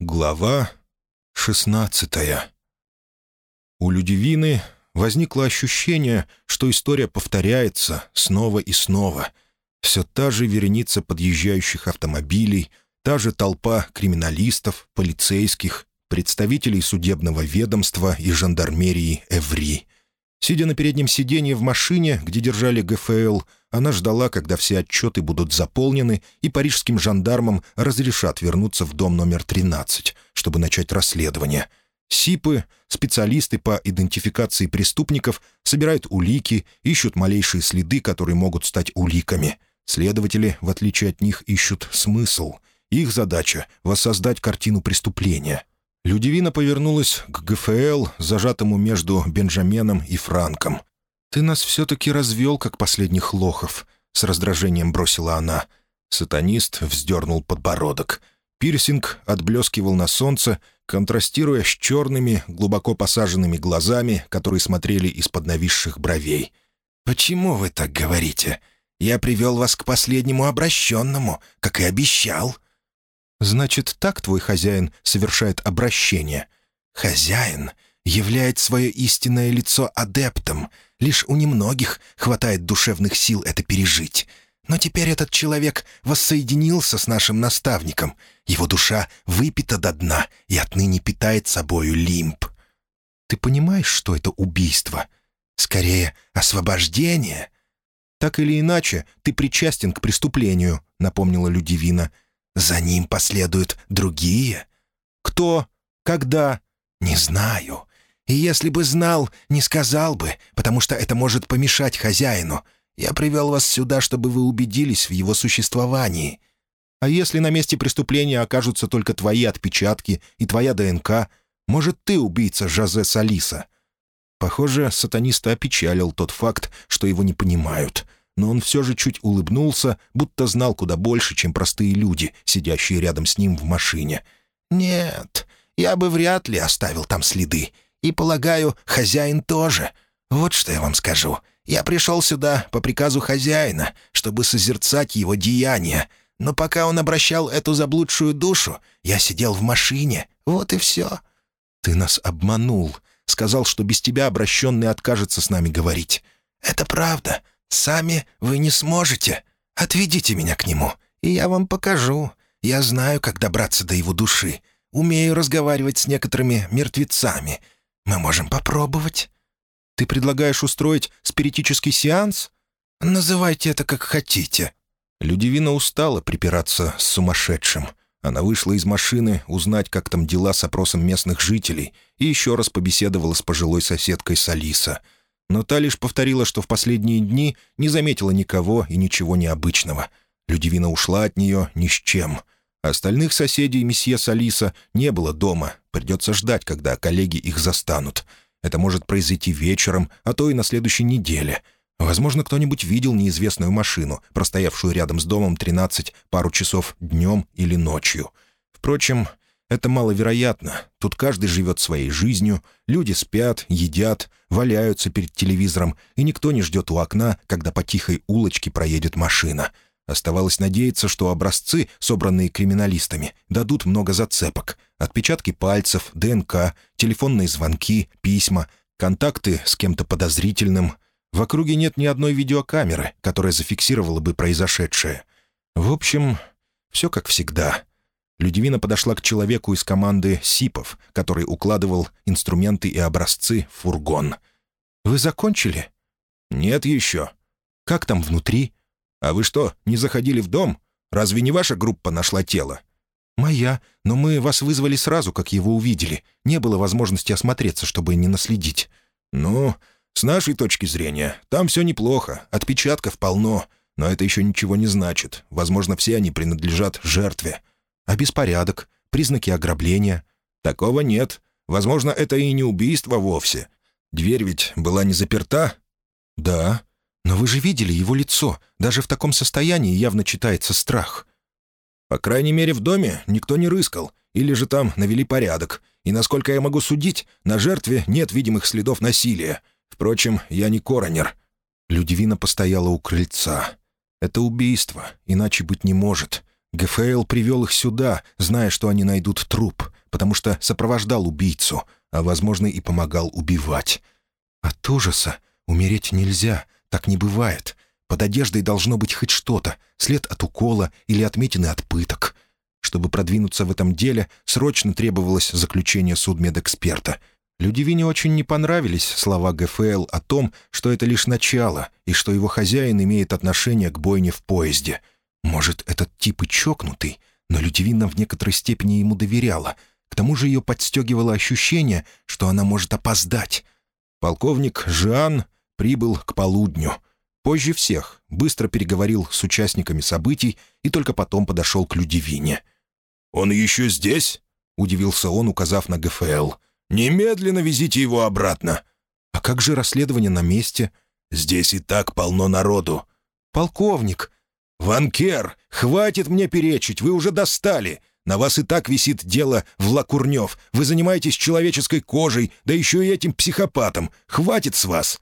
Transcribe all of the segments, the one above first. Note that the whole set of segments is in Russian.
Глава шестнадцатая. У Людивины возникло ощущение, что история повторяется снова и снова. Все та же вереница подъезжающих автомобилей, та же толпа криминалистов, полицейских, представителей судебного ведомства и жандармерии Эври. Сидя на переднем сиденье в машине, где держали ГФЛ, она ждала, когда все отчеты будут заполнены, и парижским жандармам разрешат вернуться в дом номер 13, чтобы начать расследование. СИПы, специалисты по идентификации преступников, собирают улики, ищут малейшие следы, которые могут стать уликами. Следователи, в отличие от них, ищут смысл. Их задача — воссоздать картину преступления. Людивина повернулась к ГФЛ, зажатому между Бенджаменом и Франком. «Ты нас все-таки развел, как последних лохов», — с раздражением бросила она. Сатанист вздернул подбородок. Пирсинг отблескивал на солнце, контрастируя с черными, глубоко посаженными глазами, которые смотрели из-под нависших бровей. «Почему вы так говорите? Я привел вас к последнему обращенному, как и обещал». «Значит, так твой хозяин совершает обращение?» «Хозяин являет свое истинное лицо адептом. Лишь у немногих хватает душевных сил это пережить. Но теперь этот человек воссоединился с нашим наставником. Его душа выпита до дна и отныне питает собою лимб. Ты понимаешь, что это убийство? Скорее, освобождение. Так или иначе, ты причастен к преступлению, напомнила Людивина. За ним последуют другие. Кто? Когда? Не знаю. И если бы знал, не сказал бы, потому что это может помешать хозяину. Я привел вас сюда, чтобы вы убедились в его существовании. А если на месте преступления окажутся только твои отпечатки и твоя ДНК, может, ты убийца Жозе Салиса?» Похоже, сатаниста опечалил тот факт, что его не понимают. Но он все же чуть улыбнулся, будто знал куда больше, чем простые люди, сидящие рядом с ним в машине. «Нет, я бы вряд ли оставил там следы. И, полагаю, хозяин тоже. Вот что я вам скажу. Я пришел сюда по приказу хозяина, чтобы созерцать его деяния. Но пока он обращал эту заблудшую душу, я сидел в машине. Вот и все. Ты нас обманул. Сказал, что без тебя обращенный откажется с нами говорить. Это правда. Сами вы не сможете. Отведите меня к нему, и я вам покажу. Я знаю, как добраться до его души. Умею разговаривать с некоторыми мертвецами — мы можем попробовать. Ты предлагаешь устроить спиритический сеанс? Называйте это как хотите». Людивина устала припираться с сумасшедшим. Она вышла из машины узнать, как там дела с опросом местных жителей, и еще раз побеседовала с пожилой соседкой Салиса. Но та лишь повторила, что в последние дни не заметила никого и ничего необычного. Людивина ушла от нее ни с чем — Остальных соседей месье Салиса не было дома. Придется ждать, когда коллеги их застанут. Это может произойти вечером, а то и на следующей неделе. Возможно, кто-нибудь видел неизвестную машину, простоявшую рядом с домом 13 пару часов днем или ночью. Впрочем, это маловероятно. Тут каждый живет своей жизнью, люди спят, едят, валяются перед телевизором, и никто не ждет у окна, когда по тихой улочке проедет машина — Оставалось надеяться, что образцы, собранные криминалистами, дадут много зацепок. Отпечатки пальцев, ДНК, телефонные звонки, письма, контакты с кем-то подозрительным. В округе нет ни одной видеокамеры, которая зафиксировала бы произошедшее. В общем, все как всегда. Людивина подошла к человеку из команды СИПов, который укладывал инструменты и образцы в фургон. «Вы закончили?» «Нет еще». «Как там внутри?» «А вы что, не заходили в дом? Разве не ваша группа нашла тело?» «Моя, но мы вас вызвали сразу, как его увидели. Не было возможности осмотреться, чтобы не наследить». «Ну, с нашей точки зрения, там все неплохо, отпечатков полно, но это еще ничего не значит. Возможно, все они принадлежат жертве». «А беспорядок? Признаки ограбления?» «Такого нет. Возможно, это и не убийство вовсе. Дверь ведь была не заперта?» «Да». «Но вы же видели его лицо. Даже в таком состоянии явно читается страх». «По крайней мере, в доме никто не рыскал. Или же там навели порядок. И, насколько я могу судить, на жертве нет видимых следов насилия. Впрочем, я не коронер». Людивина постояла у крыльца. «Это убийство, иначе быть не может. ГФЛ привел их сюда, зная, что они найдут труп, потому что сопровождал убийцу, а, возможно, и помогал убивать. От ужаса умереть нельзя, так не бывает. Под одеждой должно быть хоть что-то, след от укола или отметины от пыток. Чтобы продвинуться в этом деле, срочно требовалось заключение судмедэксперта. Людивине очень не понравились слова ГФЛ о том, что это лишь начало и что его хозяин имеет отношение к бойне в поезде. Может, этот тип и чокнутый, но Людивина в некоторой степени ему доверяла. К тому же ее подстегивало ощущение, что она может опоздать. Полковник Жан прибыл к полудню. Позже всех, быстро переговорил с участниками событий и только потом подошел к Людивине — «Он еще здесь?» — удивился он, указав на ГФЛ. «Немедленно везите его обратно». «А как же расследование на месте?» «Здесь и так полно народу». «Полковник!» «Ванкер, хватит мне перечить, вы уже достали. На вас и так висит дело в Лакурнев. Вы занимаетесь человеческой кожей, да еще и этим психопатом. Хватит с вас!»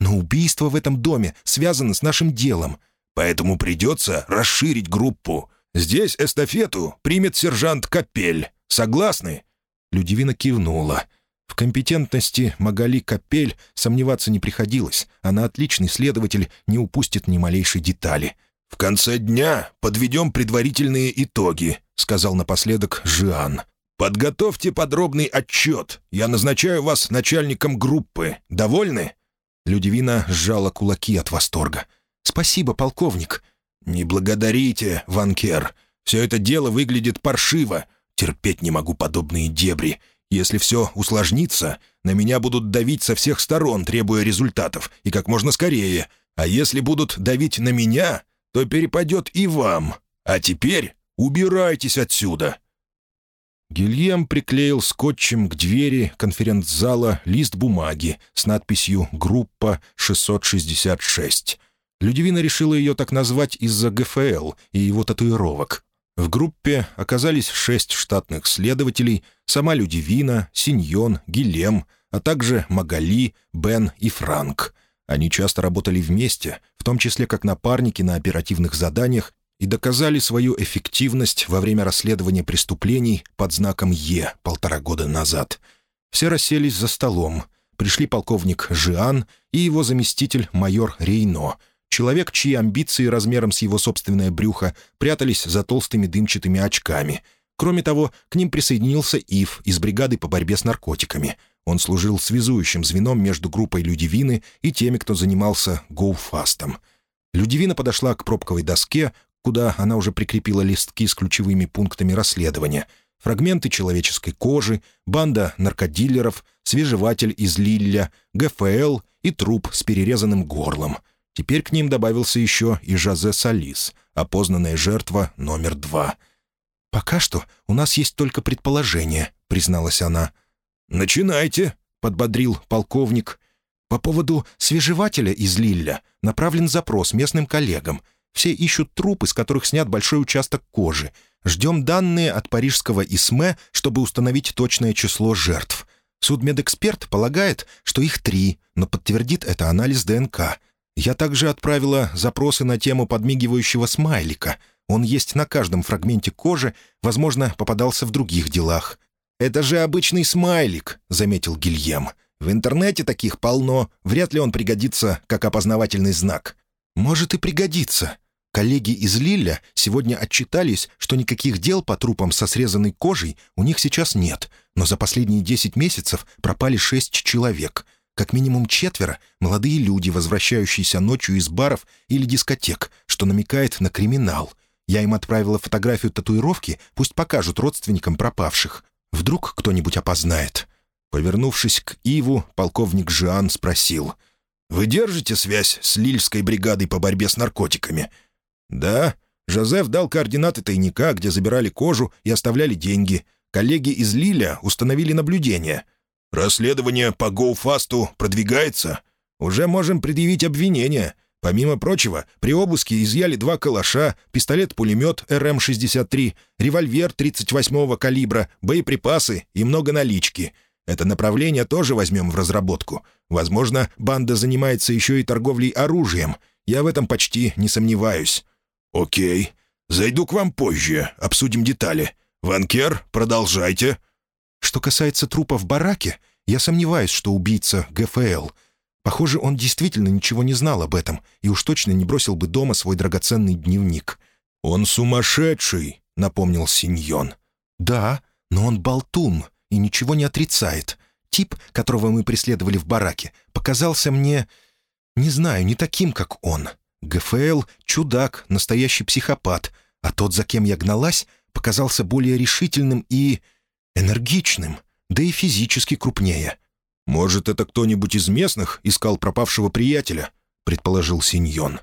«Но убийство в этом доме связано с нашим делом». «Поэтому придется расширить группу. Здесь эстафету примет сержант Капель. Согласны?» Людивина кивнула. В компетентности Магали Капель сомневаться не приходилось. Она отличный следователь, не упустит ни малейшей детали. «В конце дня подведем предварительные итоги», — сказал напоследок Жиан. «Подготовьте подробный отчет. Я назначаю вас начальником группы. Довольны?» Людивина сжала кулаки от восторга. «Спасибо, полковник. «Не благодарите, Ванкер. Все это дело выглядит паршиво. Терпеть не могу подобные дебри. Если все усложнится, на меня будут давить со всех сторон, требуя результатов, и как можно скорее. А если будут давить на меня, то перепадет и вам. А теперь убирайтесь отсюда». Гильем приклеил скотчем к двери конференц-зала лист бумаги с надписью «Группа 666». Людивина решила ее так назвать из-за ГФЛ и его татуировок. В группе оказались шесть штатных следователей, сама Людивина, Синьон, Гилем, а также Магали, Бен и Франк. Они часто работали вместе, в том числе как напарники на оперативных заданиях, и доказали свою эффективность во время расследования преступлений под знаком «Е» полтора года назад. Все расселись за столом. Пришли полковник Жиан и его заместитель майор Рейно — Человек, чьи амбиции размером с его собственное брюхо прятались за толстыми дымчатыми очками. Кроме того, к ним присоединился Ив из бригады по борьбе с наркотиками. Он служил связующим звеном между группой Людивины и теми, кто занимался гоуфастом. Людивина подошла к пробковой доске, куда она уже прикрепила листки с ключевыми пунктами расследования. Фрагменты человеческой кожи, банда наркодилеров, свежеватель из Лилля, ГФЛ и труп с перерезанным горлом — Теперь к ним добавился еще и Жозе Салис, опознанная жертва номер два. «Пока что у нас есть только предположение», — призналась она. «Начинайте», — подбодрил полковник. «По поводу свежевателя из Лилля направлен запрос местным коллегам. Все ищут трупы, с которых снят большой участок кожи. Ждем данные от парижского ИСМЭ, чтобы установить точное число жертв. Судмедэксперт полагает, что их три, но подтвердит это анализ ДНК. Я также отправила запросы на тему подмигивающего смайлика. Он есть на каждом фрагменте кожи, возможно, попадался в других делах. «Это же обычный смайлик», — заметил Гильем. «В интернете таких полно. Вряд ли он пригодится как опознавательный знак». «Может и пригодится». Коллеги из Лилля сегодня отчитались, что никаких дел по трупам со срезанной кожей у них сейчас нет, но за последние 10 месяцев пропали шесть человек — как минимум четверо — молодые люди, возвращающиеся ночью из баров или дискотек, что намекает на криминал. Я им отправила фотографию татуировки, пусть покажут родственникам пропавших. Вдруг кто-нибудь опознает. Повернувшись к Иву, полковник Жиан спросил. «Вы держите связь с Лильской бригадой по борьбе с наркотиками?» «Да. Жозеф дал координаты тайника, где забирали кожу и оставляли деньги. Коллеги из Лиля установили наблюдение». «Расследование по Гоуфасту продвигается? Уже можем предъявить обвинение. Помимо прочего, при обыске изъяли два калаша, пистолет-пулемет РМ-63, револьвер 38-го калибра, боеприпасы и много налички. Это направление тоже возьмем в разработку. Возможно, банда занимается еще и торговлей оружием. Я в этом почти не сомневаюсь». «Окей. Зайду к вам позже, обсудим детали. Ванкер, продолжайте». Что касается трупа в бараке, я сомневаюсь, что убийца ГФЛ. Похоже, он действительно ничего не знал об этом и уж точно не бросил бы дома свой драгоценный дневник. «Он сумасшедший», — напомнил Синьон. «Да, но он болтун и ничего не отрицает. Тип, которого мы преследовали в бараке, показался мне, не знаю, не таким, как он. ГФЛ — чудак, настоящий психопат, а тот, за кем я гналась, показался более решительным и энергичным, да и физически крупнее». «Может, это кто-нибудь из местных искал пропавшего приятеля?» — предположил Синьон.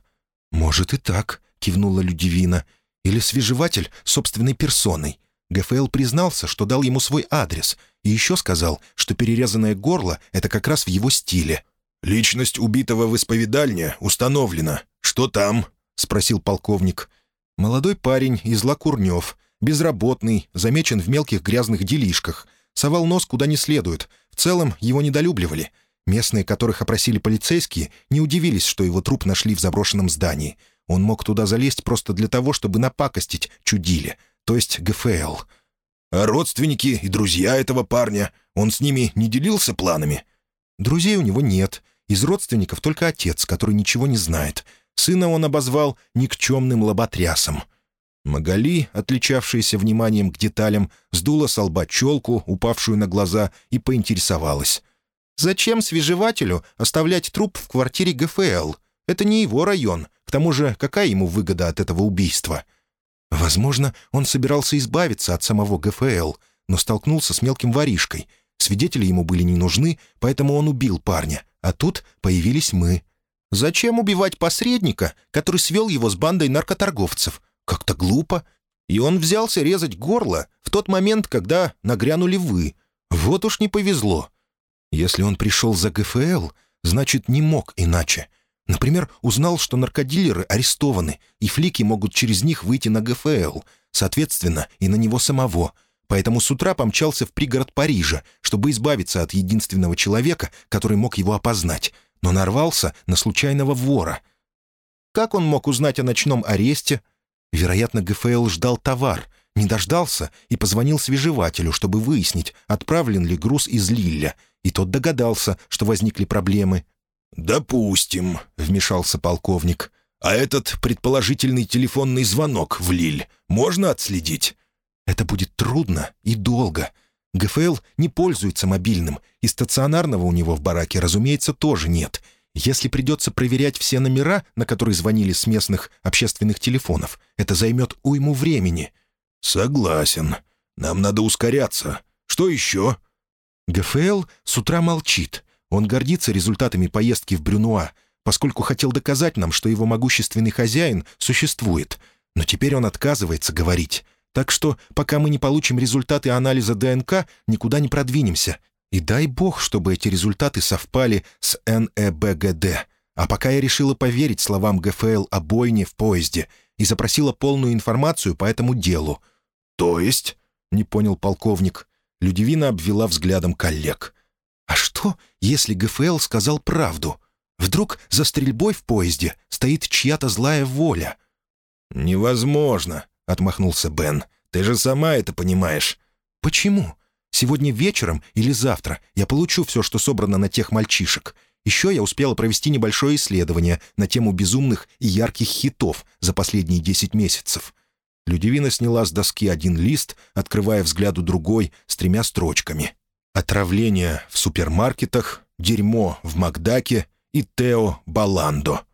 «Может и так», — кивнула Людивина. «Или свежеватель собственной персоной. ГФЛ признался, что дал ему свой адрес, и еще сказал, что перерезанное горло — это как раз в его стиле». «Личность убитого в исповедальне установлена. Что там?» — спросил полковник. «Молодой парень из Лакурнев, безработный, замечен в мелких грязных делишках, совал нос куда не следует. В целом его недолюбливали. Местные, которых опросили полицейские, не удивились, что его труп нашли в заброшенном здании. Он мог туда залезть просто для того, чтобы напакостить чудили, то есть ГФЛ. А родственники и друзья этого парня, он с ними не делился планами? Друзей у него нет. Из родственников только отец, который ничего не знает. Сына он обозвал никчемным лоботрясом — Магали, отличавшаяся вниманием к деталям, сдула с лба челку, упавшую на глаза, и поинтересовалась. «Зачем свежевателю оставлять труп в квартире ГФЛ? Это не его район. К тому же, какая ему выгода от этого убийства?» Возможно, он собирался избавиться от самого ГФЛ, но столкнулся с мелким воришкой. Свидетели ему были не нужны, поэтому он убил парня. А тут появились мы. Зачем убивать посредника, который свел его с бандой наркоторговцев? Как-то глупо. И он взялся резать горло в тот момент, когда нагрянули вы. Вот уж не повезло. Если он пришел за ГФЛ, значит, не мог иначе. Например, узнал, что наркодилеры арестованы, и флики могут через них выйти на ГФЛ, соответственно, и на него самого. Поэтому с утра помчался в пригород Парижа, чтобы избавиться от единственного человека, который мог его опознать, но нарвался на случайного вора. Как он мог узнать о ночном аресте, Вероятно, ГФЛ ждал товар, не дождался и позвонил свежевателю, чтобы выяснить, отправлен ли груз из Лилля, и тот догадался, что возникли проблемы. «Допустим», — вмешался полковник. «А этот предположительный телефонный звонок в Лиль можно отследить?» «Это будет трудно и долго. ГФЛ не пользуется мобильным, и стационарного у него в бараке, разумеется, тоже нет. Если придется проверять все номера, на которые звонили с местных общественных телефонов, это займет уйму времени». «Согласен. Нам надо ускоряться. Что еще?» ГФЛ с утра молчит. Он гордится результатами поездки в Брюнуа, поскольку хотел доказать нам, что его могущественный хозяин существует. Но теперь он отказывается говорить. Так что, пока мы не получим результаты анализа ДНК, никуда не продвинемся, и дай бог, чтобы эти результаты совпали с НЭБГД. А пока я решила поверить словам ГФЛ о бойне в поезде и запросила полную информацию по этому делу. «То есть?» — не понял полковник. Людивина обвела взглядом коллег. «А что, если ГФЛ сказал правду? Вдруг за стрельбой в поезде стоит чья-то злая воля?» «Невозможно», — отмахнулся Бен. «Ты же сама это понимаешь». «Почему? Сегодня вечером или завтра я получу все, что собрано на тех мальчишек. Еще я успела провести небольшое исследование на тему безумных и ярких хитов за последние десять месяцев». Людивина сняла с доски один лист, открывая взгляду другой с тремя строчками. «Отравление в супермаркетах», «Дерьмо в Макдаке» и «Тео Баландо».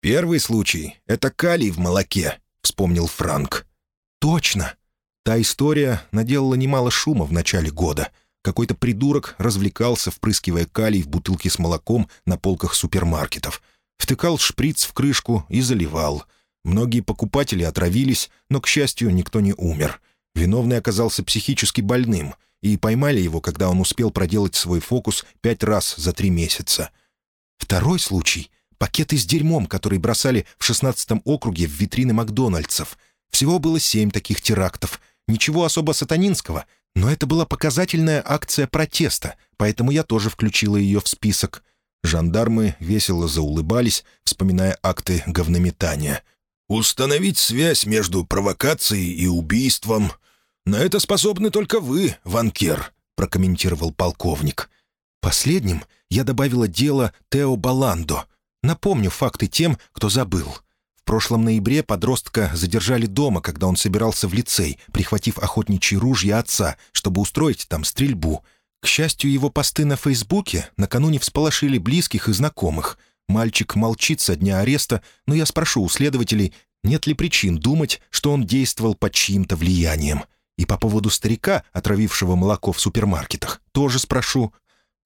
«Первый случай — это калий в молоке», — вспомнил Франк. «Точно. Та история наделала немало шума в начале года. Какой-то придурок развлекался, впрыскивая калий в бутылки с молоком на полках супермаркетов. Втыкал шприц в крышку и заливал. Многие покупатели отравились, но, к счастью, никто не умер. Виновный оказался психически больным, и поймали его, когда он успел проделать свой фокус пять раз за три месяца. Второй случай — пакеты с дерьмом, которые бросали в шестнадцатом округе в витрины Макдональдсов. Всего было семь таких терактов, Ничего особо сатанинского, но это была показательная акция протеста, поэтому я тоже включила ее в список. Жандармы весело заулыбались, вспоминая акты говнометания. «Установить связь между провокацией и убийством. На это способны только вы, Ванкер», — прокомментировал полковник. «Последним я добавила дело Тео Баландо. Напомню факты тем, кто забыл. Прошлом ноябре подростка задержали дома, когда он собирался в лицей, прихватив охотничьи ружья отца, чтобы устроить там стрельбу. К счастью, его посты на Фейсбуке накануне всполошили близких и знакомых. Мальчик молчит со дня ареста, но я спрошу у следователей, нет ли причин думать, что он действовал под чьим-то влиянием. И по поводу старика, отравившего молоко в супермаркетах, тоже спрошу.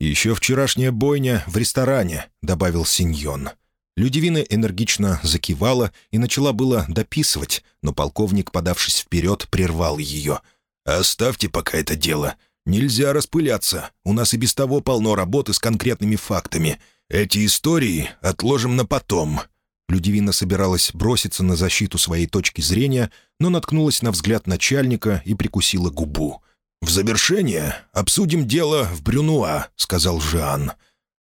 «Еще вчерашняя бойня в ресторане», — добавил Синьон. Людивина энергично закивала и начала было дописывать, но полковник, подавшись вперед, прервал ее. «Оставьте пока это дело. Нельзя распыляться. У нас и без того полно работы с конкретными фактами. Эти истории отложим на потом». Людивина собиралась броситься на защиту своей точки зрения, но наткнулась на взгляд начальника и прикусила губу. «В завершение обсудим дело в Брюнуа», — сказал Жан.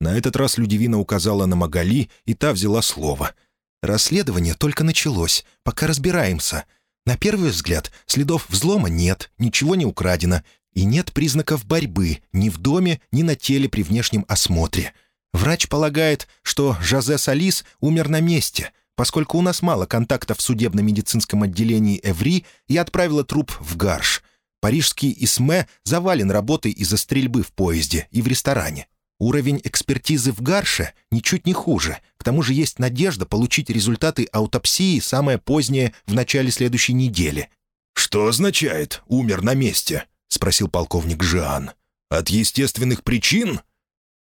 На этот раз Людивина указала на Магали, и та взяла слово. «Расследование только началось, пока разбираемся. На первый взгляд следов взлома нет, ничего не украдено, и нет признаков борьбы ни в доме, ни на теле при внешнем осмотре. Врач полагает, что Жозе Салис умер на месте. Поскольку у нас мало контактов в судебно-медицинском отделении Эври, я отправила труп в Гарш. Парижский ИСМЭ завален работой из-за стрельбы в поезде и в ресторане. Уровень экспертизы в Гарше ничуть не хуже. К тому же есть надежда получить результаты аутопсии самое позднее в начале следующей недели. «Что означает «умер на месте»?» — спросил полковник Жан. «От естественных причин?»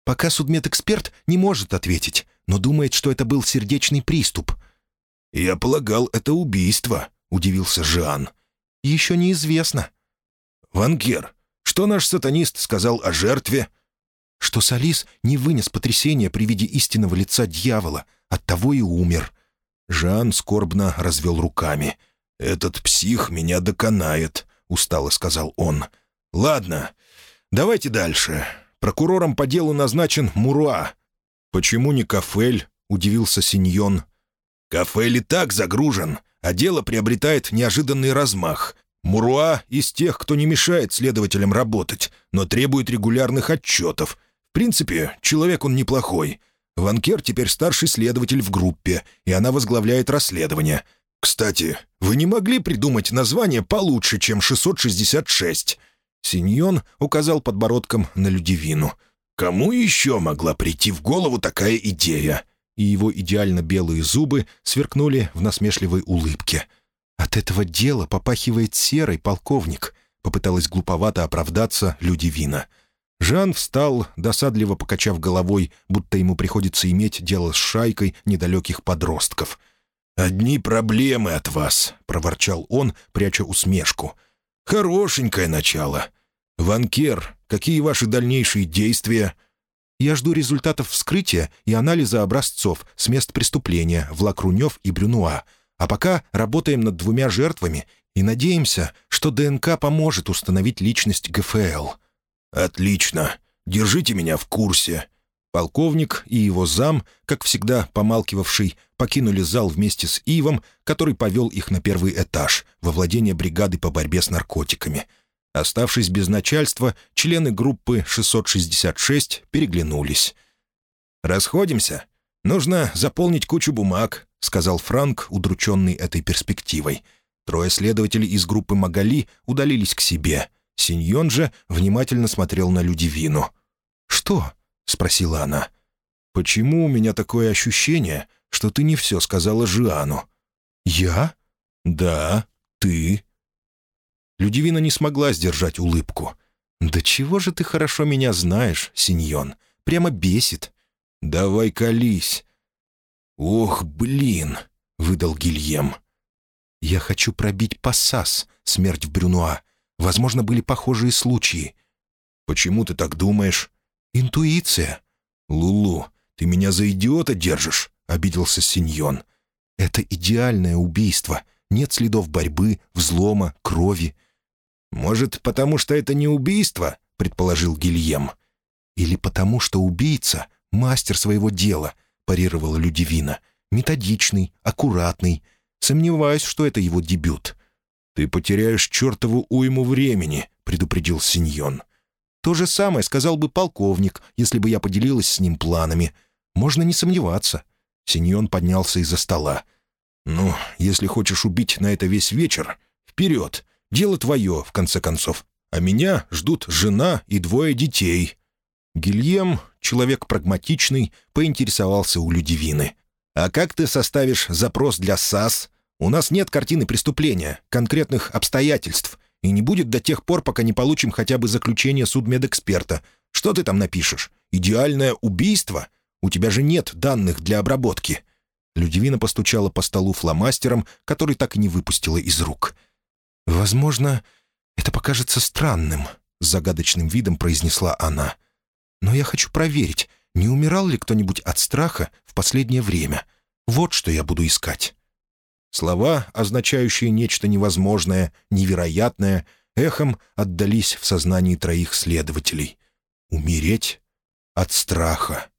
Пока судмедэксперт не может ответить, но думает, что это был сердечный приступ. «Я полагал, это убийство», — удивился Жан. «Еще неизвестно». «Вангер, что наш сатанист сказал о жертве?» «Что Салис не вынес потрясения при виде истинного лица дьявола, оттого и умер». Жан скорбно развел руками. «Этот псих меня доконает», — устало сказал он. «Ладно, давайте дальше. Прокурором по делу назначен Муруа». «Почему не Кафель?» — удивился Синьон. «Кафель и так загружен, а дело приобретает неожиданный размах. Муруа из тех, кто не мешает следователям работать, но требует регулярных отчетов. В принципе, человек он неплохой. Ванкер теперь старший следователь в группе, и она возглавляет расследование. Кстати, вы не могли придумать название получше, чем «666»?» Синьон указал подбородком на Людивину. «Кому еще могла прийти в голову такая идея?» И его идеально белые зубы сверкнули в насмешливой улыбке. «От этого дела попахивает серой, полковник», — попыталась глуповато оправдаться Людивина. Жан встал, досадливо покачав головой, будто ему приходится иметь дело с шайкой недалеких подростков. «Одни проблемы от вас», — проворчал он, пряча усмешку. «Хорошенькое начало. Ванкер, какие ваши дальнейшие действия?» «Я жду результатов вскрытия и анализа образцов с мест преступления в Лакрунев и Брюнуа. А пока работаем над двумя жертвами и надеемся, что ДНК поможет установить личность ГФЛ». «Отлично. Держите меня в курсе». Полковник и его зам, как всегда помалкивавший, покинули зал вместе с Ивом, который повел их на первый этаж, во владение бригады по борьбе с наркотиками. Оставшись без начальства, члены группы 666 переглянулись. «Расходимся. Нужно заполнить кучу бумаг», — сказал Франк, удрученный этой перспективой. Трое следователей из группы Магали удалились к себе. Синьон же внимательно смотрел на Людивину. «Что?» — спросила она. «Почему у меня такое ощущение, что ты не все сказала Жиану?» «Я?» «Да, ты». Людивина не смогла сдержать улыбку. «Да чего же ты хорошо меня знаешь, Синьон? Прямо бесит». «Давай колись». «Ох, блин!» — выдал Гильем. «Я хочу пробить пассас, смерть в Брюнуа. Возможно, были похожие случаи». «Почему ты так думаешь?» «Интуиция». «Лулу, ты меня за идиота держишь?» — обиделся Синьон. «Это идеальное убийство. Нет следов борьбы, взлома, крови». «Может, потому что это не убийство?» — предположил Гильем. «Или потому что убийца — мастер своего дела», — парировала Людивина. «Методичный, аккуратный. Сомневаюсь, что это его дебют». «Ты потеряешь чертову уйму времени», — предупредил Синьон. «То же самое сказал бы полковник, если бы я поделилась с ним планами. Можно не сомневаться». Синьон поднялся из-за стола. «Ну, если хочешь убить на это весь вечер, вперед. Дело твое, в конце концов. А меня ждут жена и двое детей». Гильем, человек прагматичный, поинтересовался у Людивины. «А как ты составишь запрос для САС? У нас нет картины преступления, конкретных обстоятельств, и не будет до тех пор, пока не получим хотя бы заключение судмедэксперта. Что ты там напишешь? Идеальное убийство? У тебя же нет данных для обработки». Людивина постучала по столу фломастером, который так и не выпустила из рук. «Возможно, это покажется странным», — с загадочным видом произнесла она. «Но я хочу проверить, не умирал ли кто-нибудь от страха в последнее время. Вот что я буду искать». Слова, означающие нечто невозможное, невероятное, эхом отдались в сознании троих следователей. «Умереть от страха».